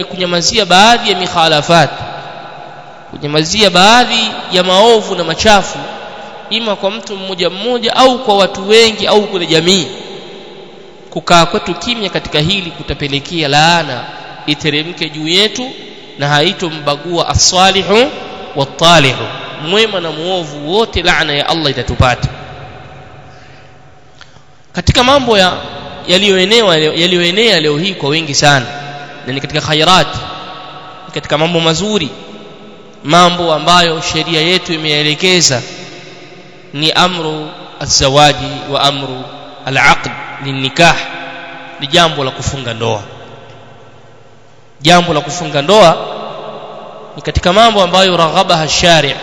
kunyamazia baadhi ya mikhalafat. Kunyamazia baadhi ya maovu na machafu ima kwa mtu mmoja mmoja au kwa watu wengi au kwenye jamii. Kukaa kwetu kimya katika hili kutapelekea laana iteremke juu yetu na haitombagua asalihu watalihu mwema na muovu wote laana ya Allah itatupata. Katika mambo ya yaliyoenea yaliyoenea leo hii kwa wengi sana na ni katika khairat? Katika mambo mazuri. Mambo ambayo sheria yetu imeelekeza ni amru azawaji wa amru alaqd linikah ni jambo la kufunga ndoa. Jambo la kufunga ndoa ni katika mambo ambayo raghabaha shari'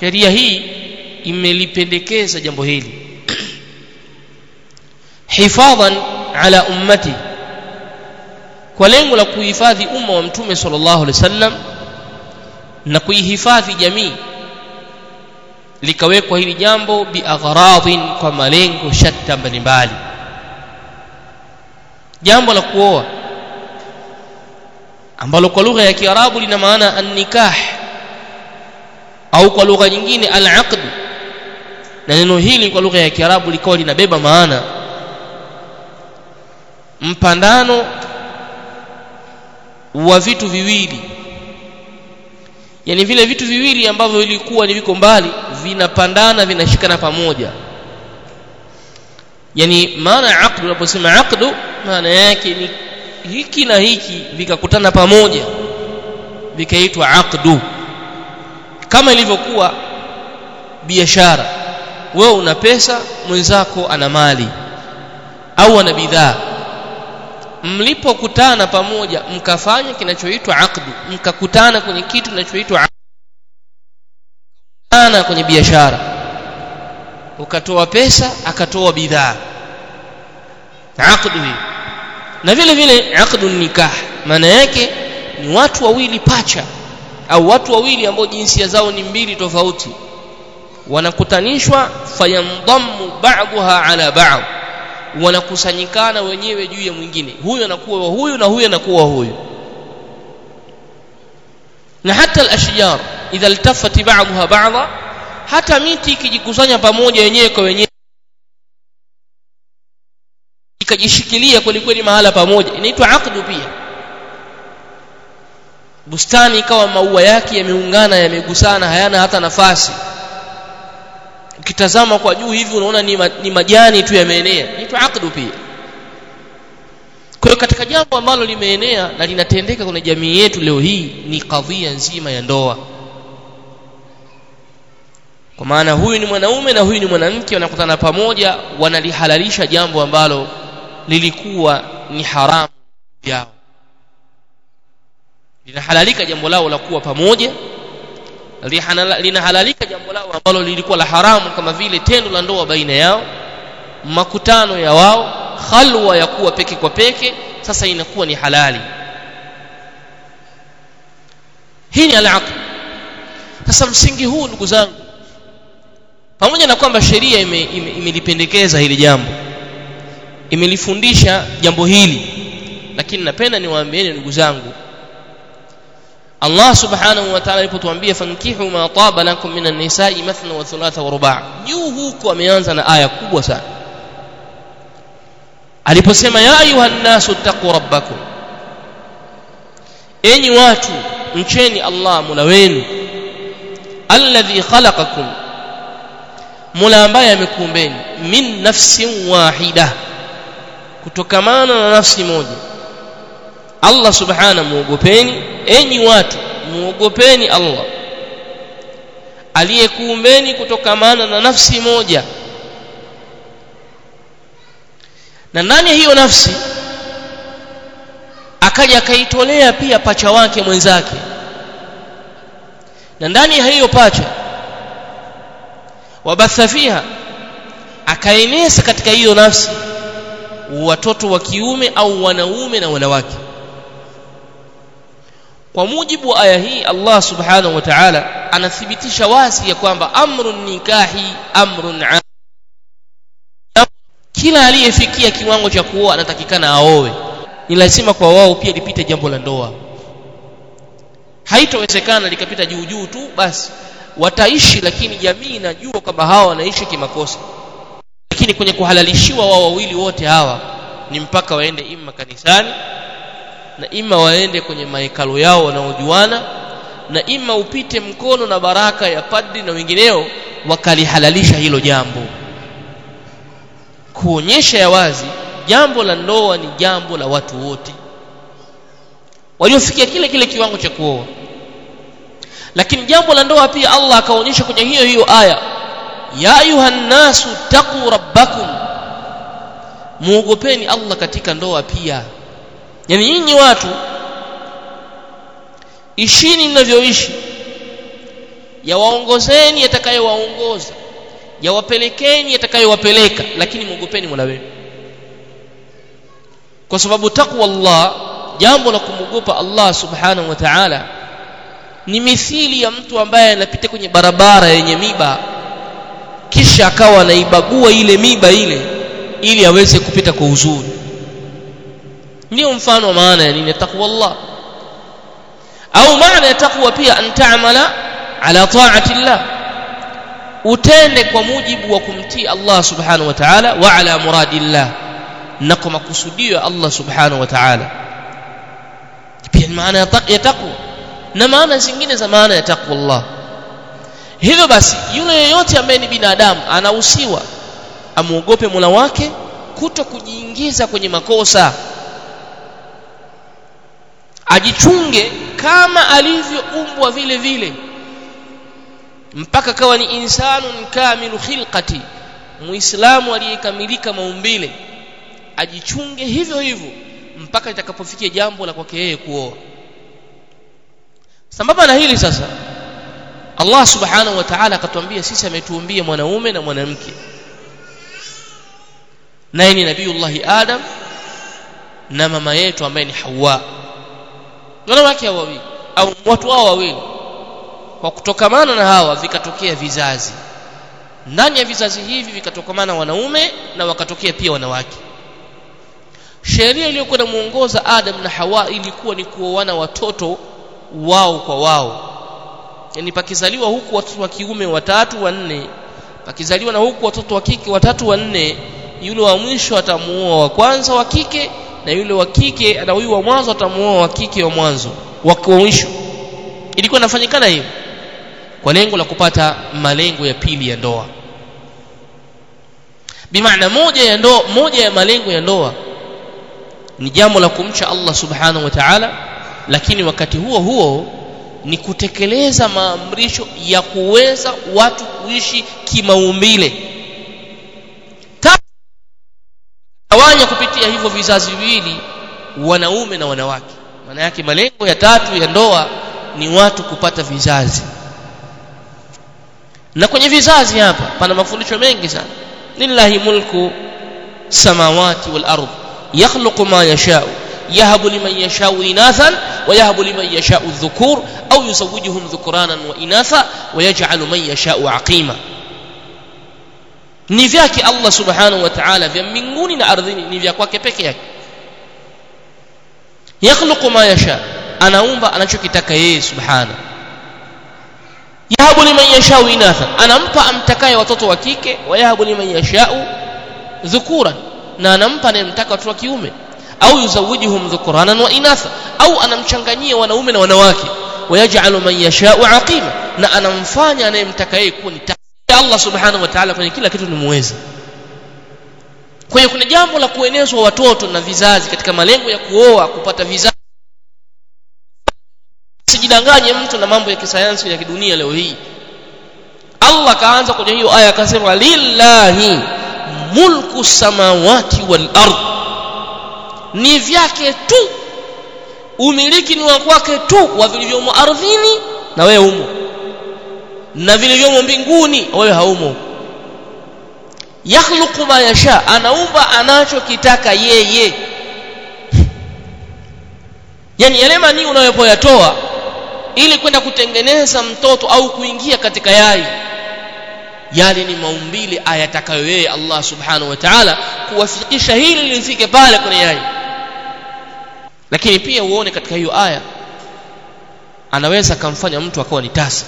sheria hii imelipendekeza jambo hili. Hifadhan ala ummati kwa lengo la kuhifadhi umma wa mtume sallallahu alaihi wasallam na kuihifadhi jamii likawekwa hili jambo biaghradhin kwa malengo shatta mbalimbali. Jambo la kuoa ambalo kwa lugha ya Kiarabu lina maana an-nikah au kwa lugha nyingine al-aqd. Na neno hili kwa lugha ya Kiarabu likawa linabeba maana mpandano wa vitu viwili. Yani vile vitu viwili ambavyo vilikuwa ni viko mbali vinapandana vinashikana pamoja. Yani maana ya aqdu unaposema aqdu maana yake ni hiki na hiki vikakutana pamoja vikaitwa aqdu. Kama ilivyokuwa biashara wewe una pesa mwenzako ana mali au ana bidhaa mlipokutana pamoja mkafanya kinachoitwa aqdu mkakutana kwenye kitu kinachoitwa ana kwenye biashara. Ukatoa pesa akatoa bidhaa. Aqdu hii. Na vile vile aqdu nikah maana yake ni watu wawili pacha au watu wawili ambao jinsia zao ni mbili tofauti. Wanakutanishwa fayamdammu ba'daha ala ba'd wanakusanyikana wenyewe juu ya mwingine. Huyu anakuwa wa huyu na huyu anakuwa huyu. Na hata al-ashjar idha iltafat ba'daha ba'dha hata miti ikijikusanya pamoja wenyewe kwa wenyewe ikajishikilia kweli kweli mahala pamoja. Inaitwa aqdu pia. Bustani ikawa maua yake yameungana yamegusana hayana hata nafasi ukitazama kwa juu hivi unaona ni, ma, ni majani tu yameenea. Inaitwa aqdu pia. Kwa hiyo katika jambo ambalo limeenea na linatendeka kwenye jamii yetu leo hii ni kadhia nzima ya ndoa. Kwa maana huyu ni mwanaume na huyu ni mwanamke wanakutana pamoja wanalihalalisha jambo ambalo lilikuwa ni haramu yao. Linahalalika jambo lao la kuwa pamoja linahalalika jambo lao ambalo lilikuwa la haramu kama vile tendo la ndoa baina yao makutano ya wao khalwa ya kuwa peke kwa peke sasa inakuwa ni halali. Hii ni al sasa msingi huu ndugu zangu pamoja na kwamba sheria imelipendekeza ime, ime hili jambo imelifundisha jambo hili lakini napenda niwaambieni ndugu zangu Allah subhanahu wa ta'ala alipotuambia fankihu ma taba lakum minan nisa'i mathna wa thulatha wa ruba' juu huko ameanza na aya kubwa sana. Aliposema ya ayuhan nasu taqu rabbakum. Enyi watu mcheni Allah mula wenu. Alladhi khalaqakum. Mula ambaye amekuumbeni. Min nafsin wahida. Kutokamana na nafsi moja Allah subhana muogopeni. Enyi watu muogopeni Allah. Aliyekuumbeni kutokamana na nafsi moja. Na ndani ya hiyo nafsi akaja akaitolea pia pacha wake mwenzake. Na ndani ya hiyo pacha wabatha fiha akaeneza katika hiyo nafsi watoto wa kiume au wanaume na wanawake kwa mujibu wa aya hii Allah subhanahu wa ta'ala anathibitisha wazi ya kwamba amrun nikahi amrun kila aliyefikia kiwango cha kuoa anatakikana aowe ni lazima kwa wao pia lipite jambo la ndoa. Haitowezekana likapita juu juu tu basi wataishi lakini jamii inajua kwamba hawa wanaishi kimakosa. Lakini kwenye kuhalalishiwa wao wawili wote hawa ni mpaka waende imma kanisani na ima waende kwenye mahekalo yao wanaojuana na ima upite mkono na baraka ya padri na wengineo wakalihalalisha hilo jambo. Kuonyesha ya wazi jambo la ndoa ni jambo la watu wote. Waliofikia kile kile kiwango cha kuoa. Lakini jambo la ndoa pia Allah akaonyesha kwenye hiyo hiyo aya ya ayuhan nasu taqu rabbakum. Muogopeni Allah katika ndoa pia yani nyinyi watu ishini ninavyoishi yawaongozeni yatakayowaongoza yawapelekeni yatakayowapeleka lakini muogopeni Mola wenu. Kwa sababu takwa Allah jambo la kumwogopa Allah subhanahu wa ta'ala ni mithili ya mtu ambaye anapita kwenye barabara yenye miba kisha akawa anaibagua ile miba ile ili aweze kupita kwa uzuri ndio mfano maana ya nini? Takwa Allah. Au maana ya takwa pia antaamala ala ta'ati Allah. Utende kwa mujibu wa kumtii Allah subhanahu wa ta'ala wa ala muradillah na kwa makusudio ya Allah subhanahu wa ta'ala. Pia maana ya takwa na maana zingine za maana ya takwa Allah. Hivyo basi yule yeyote ambaye ni binadamu anahusiwa amuogope Mola wake kuto kujiingiza kwenye makosa ajichunge kama alivyoumbwa vile vile mpaka kawa ni insanun kamilu khilqati muislamu aliyekamilika maumbile ajichunge hivyo hivyo mpaka itakapofikia jambo la kwake yeye kuoa. Sambamba na hili sasa Allah subhanahu wa ta'ala akatuambia sisi ametuumbia mwanaume na mwanamke. Naye ni nabiiullah Adam na mama yetu ambaye ni Hawa wanawake hao wawili? Au watu hao wawili? Kwa kutokamana na hawa vikatokea vizazi. Ndani ya vizazi hivi vikatokamana wanaume na wakatokea pia wanawake. Sheria iliyokuwa inamuongoza Adam na Hawa ilikuwa ni kuoana watoto wao kwa wao. Yani pakizaliwa huku watoto wa kiume watatu wanne. Pakizaliwa na huku watoto wa kike watatu wanne. Yule wa mwisho atamuoa wa kwanza wa kike na yule wa kike na huyu wa mwanzo atamuoa wa kike wa mwanzo wa mwisho. Ilikuwa inafanyikana hiyo kwa lengo la kupata malengo ya pili ya ndoa. Bimaana moja ya ndoa moja ya malengo ya ndoa ni jambo la kumcha Allah subhanahu wa ta'ala lakini wakati huo huo ni kutekeleza maamrisho ya kuweza watu kuishi kimaumbile tawanya kupitia hivyo vizazi viwili wanaume na wanawake. Maana yake malengo ya tatu ya ndoa ni watu kupata vizazi. Na kwenye vizazi hapa pana mafundisho mengi sana. Lillahi mulku samawati wal ardh yakhluqu ma yasha'u yahabu liman yasha'u inathan wa yahabu liman yasha'u dhukur au yuzawwijuhum dhukuranan wa inatha wa yaj'alu man yasha'u aqima ni vyake Allah subhanahu wa ta'ala vya mbinguni na ardhini ni vya kwake peke yake. Yakhluqu ma yasha anaumba anachokitaka yeye subhanahu yahabu liman yashau inatha anampa amtakaye watoto wa kike wa yahabu liman yashau dhukuran na anampa anayemtaka watoto wa kiume. Au yuzawijuhum dhukuranan wa inatha au anamchanganyia wanaume na wanawake. Wayaj'alu man yashau aqima na anamfanya anayemtaka yeye kuwa ni Allah subhanahu wa ta'ala kwenye kila kitu ni muweza kwa hiyo kuna jambo la kuenezwa watoto na vizazi katika malengo ya kuoa kupata vizazi. Sijidanganye mtu na mambo ya kisayansi ya kidunia leo hii. Allah kaanza kwenye hiyo aya akasema lillahi mulku samawati wal ard. Ni vyake tu. Umiliki ni wa kwake tu wa vilivyomo ardhini na wewe umo na vilivyomo mbinguni wewe haumo. Yakhluqu ma yasha anaumba anachokitaka yeye. Yani yale manii unayopoyatoa ili kwenda kutengeneza mtoto au kuingia katika yai yale ni maumbile ayatakayo yeye Allah subhanahu wa ta'ala kuwafikisha hili lifike pale kwenye yai. Lakini pia uone katika hiyo aya anaweza akamfanya mtu akawa ni tasa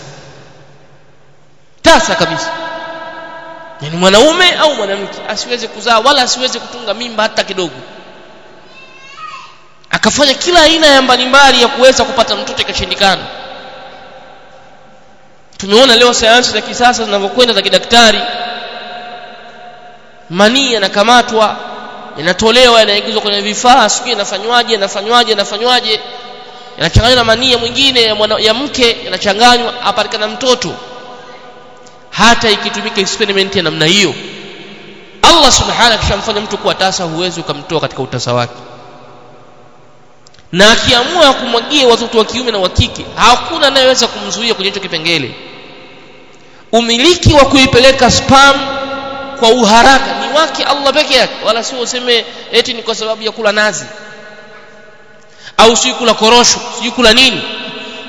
tasa kabisa. Yani mwanaume au mwanamke asiweze kuzaa wala asiweze kutunga mimba hata kidogo. Akafanya kila aina ya mbalimbali ya kuweza kupata mtoto ikashindikana. Tumeona leo sayansi za kisasa zinavyokwenda za kidaktari. Manii yanakamatwa yanatolewa yanaingizwa kwenye vifaa sijui yanafanywaje yanafanywaje yanafanywaje. Yanachanganywa na manii mwingine ya, mwana, ya mke yanachanganywa apatikana mtoto hata ikitumika experiment ya namna hiyo Allah subhanahu akishamfanya mtu kuwa tasa huwezi ukamtoa katika utasa wake. Na akiamua kumwagia watoto wa kiume na wa kike hakuna anayeweza kumzuia kwenye hicho kipengele. Umiliki wa kuipeleka spam kwa uharaka ni wake Allah peke yake wala sio useme eti ni kwa sababu ya kula nazi au si kula korosho sio kula nini.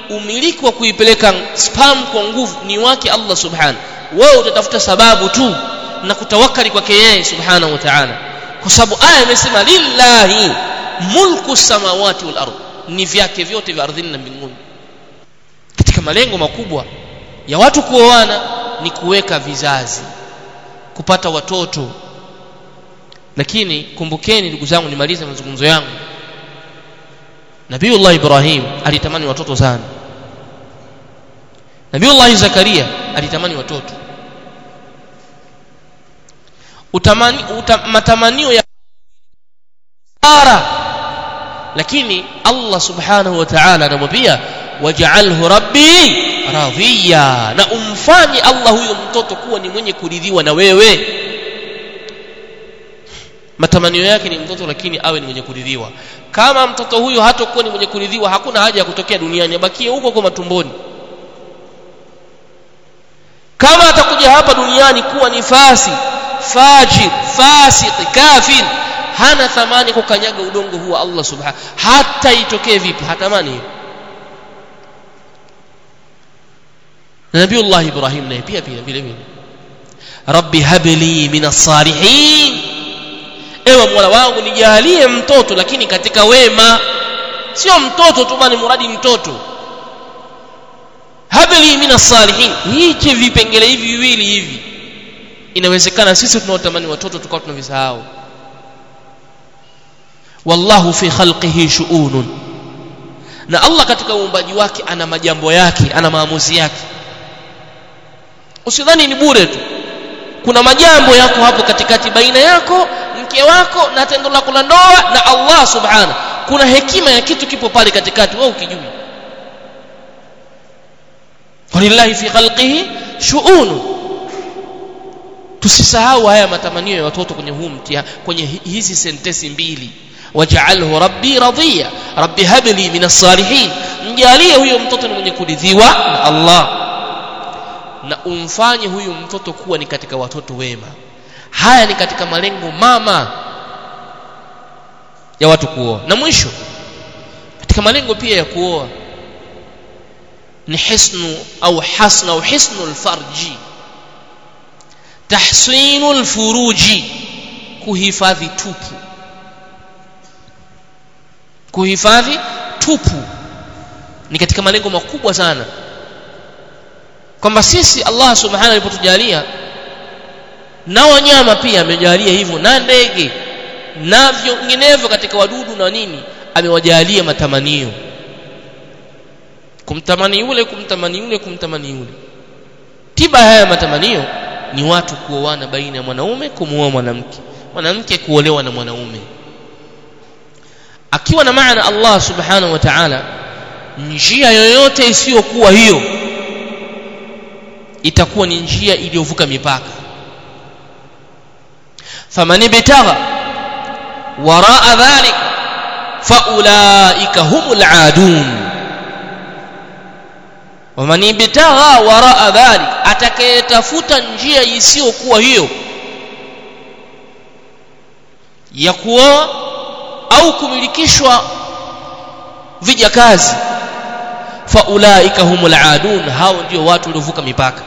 Umiliki wa kuipeleka spam kwa nguvu ni wake Allah subhanahu wewe utatafuta sababu tu na kutawakali kwake yeye subhanahu wa ta'ala. Kwa sababu aya imesema lillahi mulku samawati wal ardh ni vyake vyote vya ardhini na mbinguni. Katika malengo makubwa ya watu kuoana ni kuweka vizazi kupata watoto. Lakini kumbukeni ndugu zangu nimalize mazungumzo yangu. Nabiullah Ibrahim alitamani watoto sana. Nabiullah Zakaria alitamani watoto utamani uta, matamanio ya ara lakini Allah subhanahu wa ta'ala anamwambia waj'alhu rabbi radhiya. Na umfanye Allah huyo mtoto kuwa ni mwenye kuridhiwa na wewe. Matamanio yake ni mtoto lakini awe ni mwenye kuridhiwa. Kama mtoto huyo hatakuwa ni mwenye kuridhiwa hakuna haja ya kutokea duniani abakie huko kwa matumboni. Kama atakuja hapa duniani kuwa ni fasi fajir fasiq kafir. Hana thamani kukanyaga udongo huwa Allah subhanahu hata itokee vipi hatamani hiyo. Allah ibrahim naye pia pia vile vile. Rabbi habli min as-salihin. Ewe mola wangu nijalie mtoto lakini katika wema. Sio mtoto tu bali muradi mtoto. Habli min as-salihin. Hichi vipengele hivi viwili hivi inawezekana sisi tunaotamani watoto tukao tunavisahau. Wallahu fi khalqihi shu'unun. Na Allah katika uumbaji wake ana majambo yake ana maamuzi yake. Usidhani ni bure tu. Kuna majambo yako hapo katikati baina yako mke wako na tendo lako la ndoa na Allah subhana kuna hekima ya kitu kipo pale katikati wewe ukijui. Walillahi fi khalqihi shu'un tusisahau haya matamanio ya watoto kwenye huu mtia kwenye hizi sentesi mbili. Waj'alhu rabbi radiya rabbi habli min as-salihin mjalie huyo mtoto ni mwenye kuridhiwa na Allah. Na umfanye huyu mtoto kuwa ni katika watoto wema. Haya ni katika malengo mama ya watu kuoa. Na mwisho katika malengo pia ya kuoa ni hisnu au hasna au hisnu alfarji tahsinu lfuruji kuhifadhi tupu. Kuhifadhi tupu. Ni katika malengo makubwa sana. Kwamba sisi Allah subhanahu alipotujalia na wanyama pia amejalia hivyo na ndege na vinginevyo katika wadudu na nini amewajalia matamanio. Kumtamani yule kumtamani yule kumtamani yule. Tiba haya matamanio ni watu kuoana baina ya mwanaume kumuoa mwanamke. Mwanamke kuolewa na mwanaume. Akiwa na maana Allah subhanahu wa ta'ala njia yoyote isiyokuwa hiyo itakuwa ni njia iliyovuka mipaka. Faman ibtagha waraa dhalik faulaika humul aadun waman ibtagha waraa dhalik atakayetafuta njia isiyokuwa hiyo ya kuoa au kumilikishwa vijakazi faulaika humul aadun hao ndio watu waliovuka mipaka.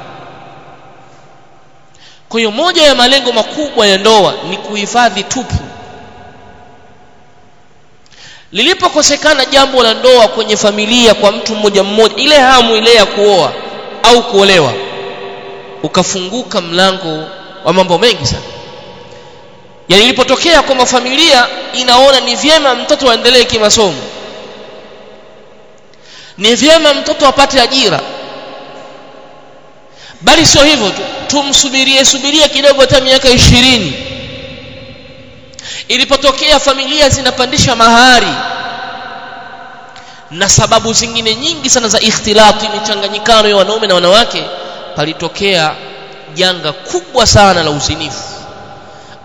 Kwa hiyo moja ya malengo makubwa ya ndoa ni kuhifadhi tupu lilipokosekana jambo la ndoa kwenye familia kwa mtu mmoja mmoja ile hamu ile ya kuoa au kuolewa ukafunguka mlango wa mambo mengi sana. Yani ilipotokea kwamba familia inaona ni vyema mtoto aendelee kimasomo ni vyema mtoto apate ajira bali sio hivyo tu tumsubirie subiria kidogo hata miaka ishirini ilipotokea familia zinapandisha mahari. Na sababu zingine nyingi sana za ikhtilati michanganyikano ya wanaume na wanawake palitokea janga kubwa sana la uzinifu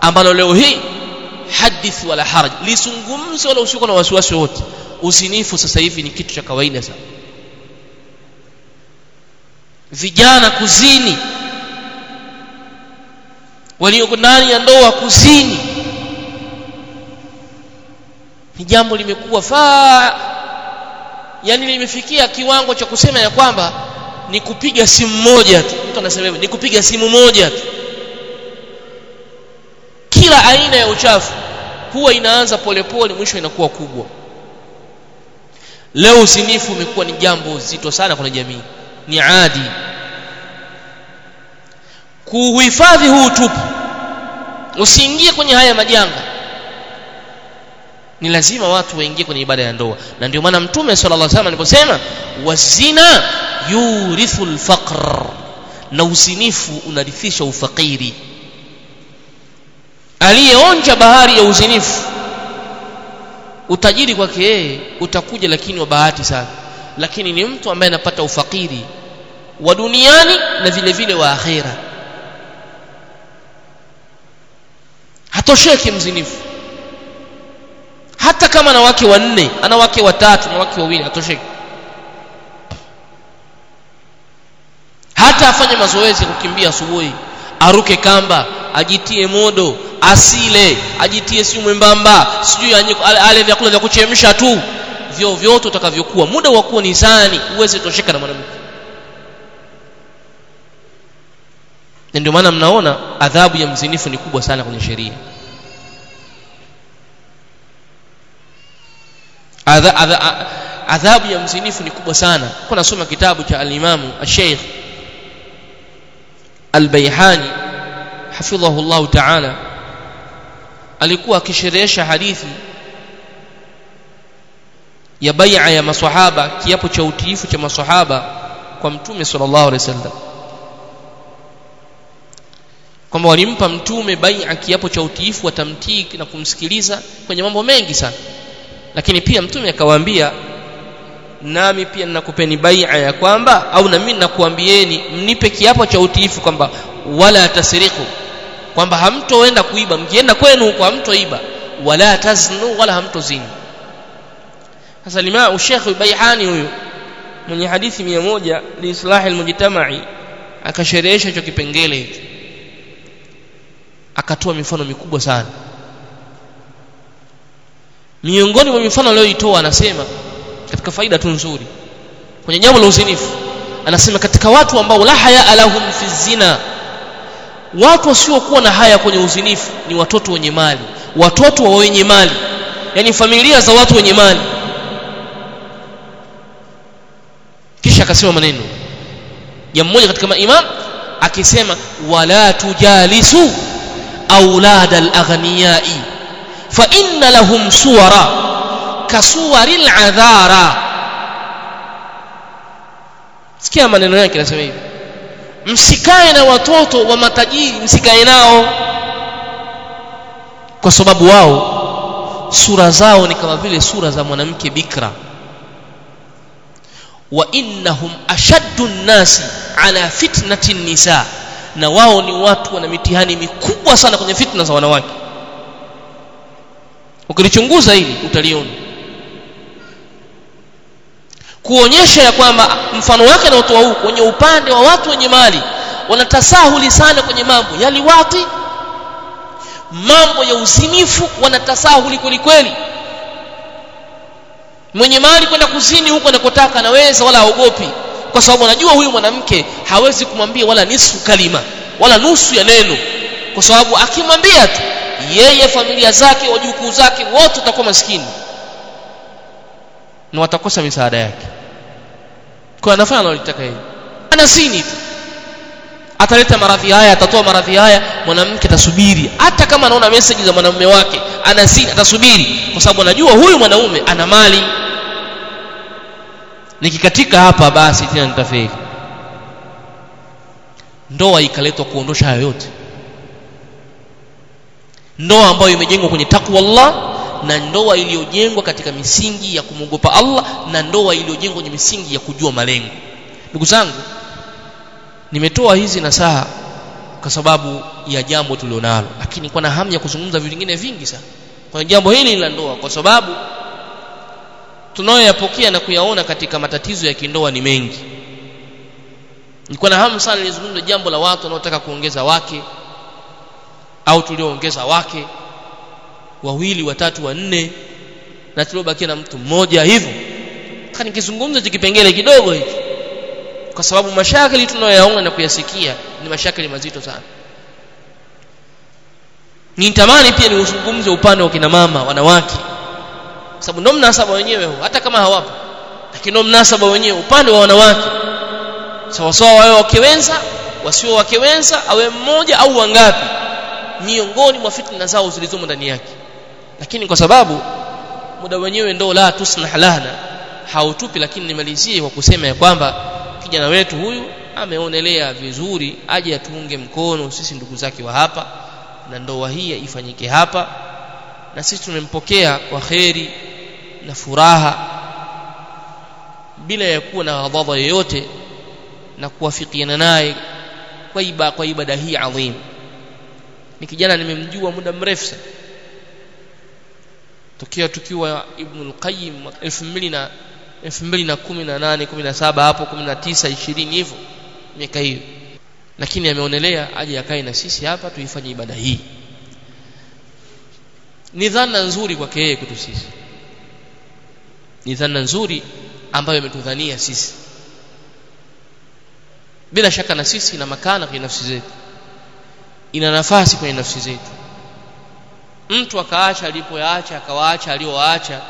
ambalo leo hii hadith wala haraj lizungumze wala usiko na wasiwasi wote uzinifu sasa hivi ni kitu cha kawaida sana. Vijana kuzini walioko ndani ya ndoa kuzini ni jambo limekuwa faa. Yani limefikia kiwango cha kusema ya kwamba ni kupiga simu moja tu. Mtu anasema ni kupiga simu moja tu. Kila aina ya uchafu huwa inaanza polepole mwisho inakuwa kubwa. Leo uzinifu umekuwa ni jambo zito sana kwenye jamii. Ni adi kuhifadhi huu tupu usiingie kwenye haya majanga ni lazima watu waingie kwenye ibada ya ndoa. Na ndio maana mtume sallallahu alaihi wasallam aliposema wazina yurithu faqr na uzinifu unarithisha ufakiri aliyeonja bahari ya uzinifu utajiri kwake yeye utakuja lakini wa bahati sana. Lakini ni mtu ambaye anapata ufakiri wa duniani na vile vile wa akhera. Hatosheki mzinifu hata kama ana wake wanne ana wake watatu na wake wawili hatosheki. Hata afanye mazoezi ya kukimbia asubuhi aruke kamba ajitie modo asile ajitie si mwembamba sijui ale vyakula vya kuchemsha tu. Vyo vyote utakavyokuwa muda wa kuwa ni sani uweze tosheka na mwanamke. Na ndio maana mnaona adhabu ya mzinifu ni kubwa sana kwenye sheria Adha, adha, adhabu ya mzinifu ni kubwa sana. Kwa nasoma kitabu cha alimamu al-Sheikh al-Bayhani hafidhahu Allah ta'ala alikuwa akisherehesha hadithi ya bai'a ya maswahaba kiapo cha utiifu cha maswahaba kwa mtume sallallahu alaihi wasallam. Kwamba walimpa mtume bai'a kiapo cha utiifu watamtii na kumsikiliza kwenye mambo mengi sana lakini pia mtume akawaambia nami pia ninakupeni bai'a ya kwamba au nami ninakuambieni mnipe kiapo cha utiifu kwamba wala tasiriku kwamba hamtoenda kuiba. Mkienda kwenu huko hamtoiba. Wala taznu wala hamtozini. Sasa lima ushekh Baihani huyu mwenye hadithi 100 liislahi almujtama'i akasherehesha hicho kipengele. Hicho akatoa mifano mikubwa sana miongoni mwa mifano aliyoitoa anasema katika faida tu nzuri kwenye jambo la uzinifu anasema katika watu ambao la haya lahum fi zina watu wasiokuwa na haya kwenye uzinifu ni watoto wenye mali watoto wa wenye mali yani familia za watu wenye mali. Kisha akasema maneno ya mmoja katika maimam akisema wala tujalisu aulada alaghniyai fa inna lahum suwara kasuwaril adhara. Sikia maneno yake nasema hivi. Msikae na watoto wa matajiri msikae nao. Kwa sababu wao sura zao ni kama vile sura za mwanamke bikra. Wa innahum ashaddu nnasi ala fitnati nisa. Na wao ni watu wana mitihani mikubwa sana kwenye fitna za wanawake ukilichunguza hili utaliona. Kuonyesha ya kwamba mfano wake anaotoa huu kwenye upande wa watu wenye mali wanatasahuli sana kwenye mambo. Ya liwati mambo ya uzinifu wanatasahuli kwelikweli kweli. Mwenye mali kwenda kuzini huko anakotaka anaweza wala haogopi. Kwa sababu anajua huyu mwanamke hawezi kumwambia wala nisu kalima wala nusu ya neno. Kwa sababu akimwambia tu yeye familia zake wajukuu zake wote watakuwa maskini. Na watakosa misaada yake. Kwa anafanya analotaka yeye. Anasini tu. Ataleta maradhi haya atatoa maradhi haya mwanamke atasubiri. Hata kama anaona message za mwanamume wake anasini atasubiri. Kwa sababu anajua huyu mwanaume ana mali. Nikikatika hapa basi tena nitafeli. Ndoa ikaletwa kuondosha hayo yote ndoa ambayo imejengwa kwenye takwa Allah na ndoa iliyojengwa katika misingi ya kumwogopa Allah na ndoa iliyojengwa kwenye misingi ya kujua malengo. Ndugu zangu nimetoa hizi nasaha kwa sababu ya jambo tulionalo lakini kwa na hamu ya kuzungumza vitu vingine vingi sana kwa jambo hili la ndoa kwa sababu tunayoyapokea na kuyaona katika matatizo ya kindoa ni mengi. Nilikuwa na hamu sana nilizungumza jambo la watu wanaotaka kuongeza wake au tulioongeza wake wawili watatu wanne na tuliobakia na mtu mmoja hivyo. Kani nikizungumza kipengele kidogo hiki kwa sababu mashakili tunayoyaona na kuyasikia ni mashakili mazito sana. Nitamani pia niuzungumze upande wa kina mama wanawake kwa sababu ndo mnasaba wenyewe huu hata kama hawapo lakini ndo mnasaba wenyewe upande wa wanawake. Sawasawa sawa wawe wakiwenza wasio wakiwenza awe mmoja au wangapi miongoni mwa fitna zao zilizomo ndani yake. Lakini kwa sababu muda wenyewe ndo la tusnah lana hautupi lakini nimalizie kwa kusema ya kwamba kijana wetu huyu ameonelea vizuri aje atuunge mkono sisi ndugu zake wa hapa na ndoa hii ifanyike hapa na sisi tumempokea kwa kheri na furaha bila ya kuwa na ghadhabu yoyote na kuwafikiana naye kwa ibada kwa ibada hii adhim ni kijana nimemjua muda mrefu sana. Tokea tukiwa Ibn al-Qayyim 2000 na 2018 17 hapo 19 20 hivyo miaka hiyo. Lakini ameonelea aje akae na sisi hapa tuifanye ibada hii. Ni dhana nzuri kwake yeye kwetu sisi. Ni dhana nzuri ambayo imetudhania sisi. Bila shaka na sisi na makana kwa nafsi zetu ina nafasi kwenye nafsi zetu. Mtu akaacha alipoyaacha akawaacha alioacha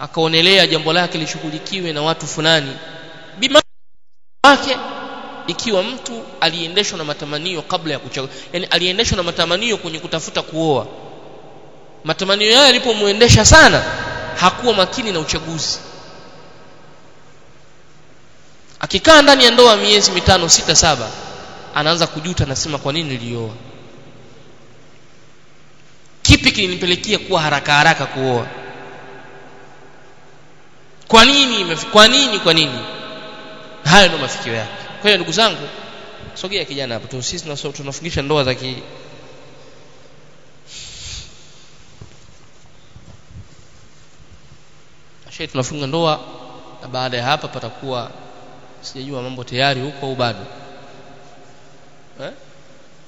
akaonelea jambo lake lishughulikiwe na watu fulani bima wake ikiwa mtu aliendeshwa na matamanio kabla ya kuchagua. Yani aliendeshwa na matamanio kwenye kutafuta kuoa. Matamanio yake yalipomuendesha sana hakuwa makini na uchaguzi. Akikaa ndani ya ndoa miezi mitano sita saba anaanza kujuta anasema kwa nini nilioa? Kipi kilinipelekea kuwa haraka haraka kuoa? Kwa nini kwa nini kwa nini? Hayo ndio mafikio yake. Kwa hiyo ndugu zangu sogea kijana hapo sisi tunafungisha ndoa za ki Shehe, tunafunga ndoa na baada ya hapa patakuwa sijajua mambo tayari huko au bado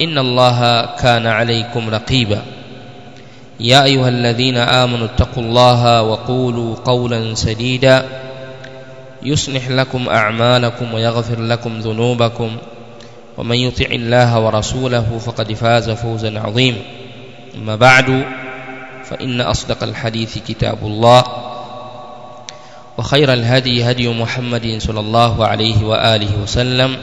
إن الله كان عليكم رقيبا. يا أيها الذين آمنوا اتقوا الله وقولوا قولا سديدا. يصلح لكم أعمالكم ويغفر لكم ذنوبكم. ومن يطع الله ورسوله فقد فاز فوزا عظيما. أما بعد فإن أصدق الحديث كتاب الله. وخير الهدي هدي محمد صلى الله عليه وآله وسلم.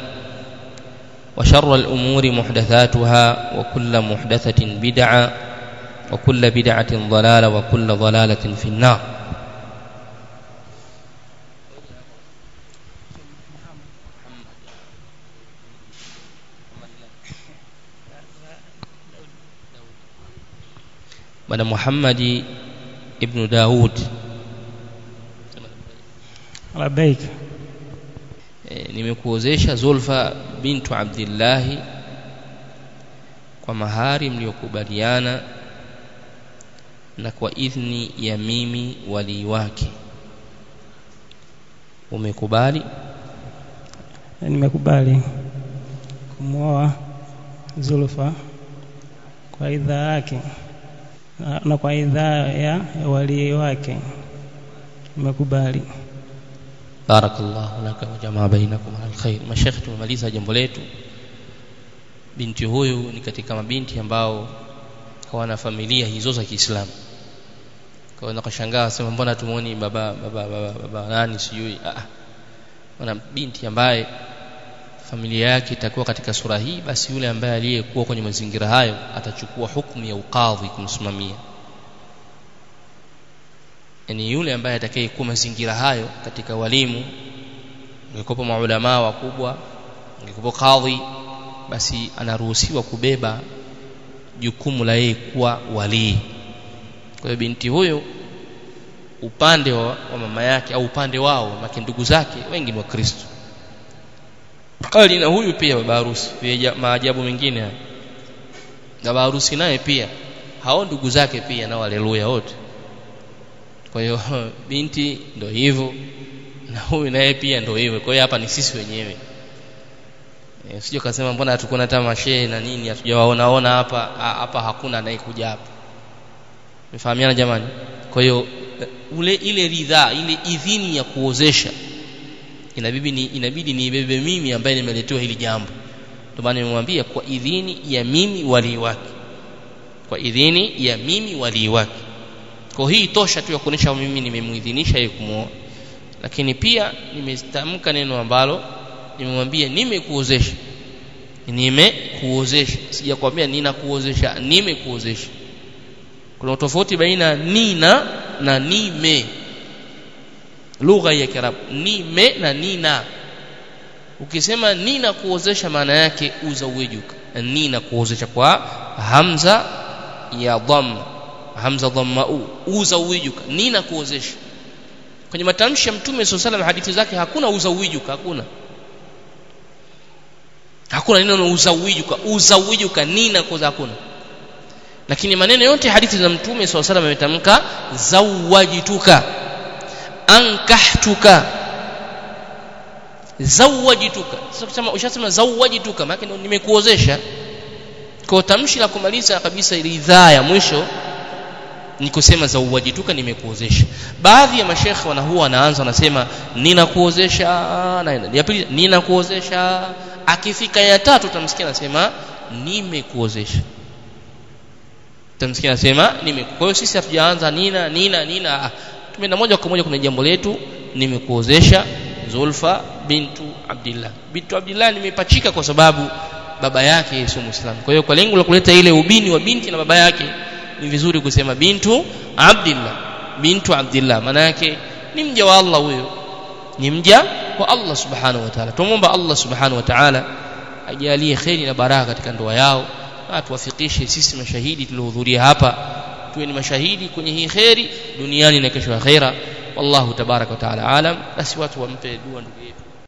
وشر الأمور محدثاتها وكل محدثة بدعة وكل بدعة ضلالة وكل ضلالة في النار. من محمد ابن داود لبيك e, nimekuozesha Zulfa bintu Abdillahi kwa mahari mliokubaliana na kwa idhni ya mimi walii wake. Umekubali? Nimekubali kumwoa Zulfa kwa idhaa yake na, kwa idhaa ya, ya walii wake. Nimekubali barakallahu laka wa jamaa bainakum alkhair. Mashekhe tumemaliza jambo letu. Binti huyu ni katika mabinti ambao hawana familia hizo za Kiislamu. Kwa nakashangaa sema mbona tumuoni baba baba baba, baba nani sijui? Ah wana binti ambaye familia yake itakuwa katika sura hii basi yule ambaye aliyekuwa kwenye mazingira hayo atachukua hukumu ya ukadhi kumsimamia yani yule ambaye atakayekuwa mazingira hayo katika walimu ingekuwa maulama wakubwa ingekuwa kadhi basi anaruhusiwa kubeba jukumu la yeye kuwa walii. Kwa hiyo binti huyo upande wa, wa mama yake au upande wao maki ndugu zake wengi ni wakristo. Kali na huyu pia baba harusi maajabu mengine baba harusi naye pia hao ndugu zake pia na haleluya wote kwa hiyo binti ndio hivyo na huyu naye pia ndio hivyo. Kwa hiyo hapa ni sisi wenyewe. E, sio kasema mbona hatukuna hata mashehe na nini? Hatujawaonaona hapa hapa hakuna anayekuja hapa. Mfahamiana jamani? Kwa hiyo ule ile ridhaa ile idhini ya kuozesha inabidi ni inabidi niibebe mimi ambaye nimeletewa hili jambo. Ndio maana nimemwambia kwa idhini ya mimi walii wake. Kwa idhini ya mimi walii wake kwa hii tosha tu ya kuonesha mimi nimemuidhinisha yeye kumuoa lakini pia nimetamka neno ambalo nimemwambia nimekuozesha. Nimekuozesha. Sijakwambia ninakuozesha nimekuozesha. Kuna tofauti baina nina na nime. Lugha ya kiarabu nime na nina. Ukisema nina kuozesha maana yake uzawijuka nina kuozesha kwa hamza ya dhamma hamza dhamma u uza uzawijuka nina kuozesha. Kwenye matamshi ya mtume sallallahu alaihi hadithi zake hakuna uza uwijuka hakuna. Hakuna neno uza uwijuka uza uwijuka nina kuoza hakuna. Lakini maneno yote hadithi za mtume sallallahu alaihi ametamka zawajituka. Ankahtuka. Zawajituka. Sasa kusema ushasema zawajituka maana nimekuozesha. Kwa tamshi la kumaliza kabisa ile idhaa ya mwisho ni kusema za uwajituka nimekuozesha. Baadhi ya mashekhe wana huwa wanaanza wanasema ninakuozesha na ya pili ninakuozesha. Akifika ya tatu utamsikia anasema nimekuozesha. Utamsikia anasema nime kwa hiyo sisi hatujaanza nina nina nina. Tumeenda moja kwa moja kwenye jambo letu nimekuozesha Zulfa bintu Abdullah bintu Abdullah nimepachika kwa sababu baba yake sio Muislamu. Kwa hiyo kwa lengo la kuleta ile ubini wa binti na baba yake ni vizuri kusema bintu Abdullah bintu Abdullah maana yake ni mja wa Allah huyo. Ni mja wa Allah subhanahu wa ta'ala. Tumuomba Allah subhanahu wa ta'ala ajalie kheri na baraka katika ndoa yao. Na tuwafikishe sisi mashahidi tuliohudhuria hapa. Tuwe ni mashahidi kwenye hii kheri duniani na kesho akhera. Wallahu tabaraka wa taala alam. Basi watu wampe dua ndugu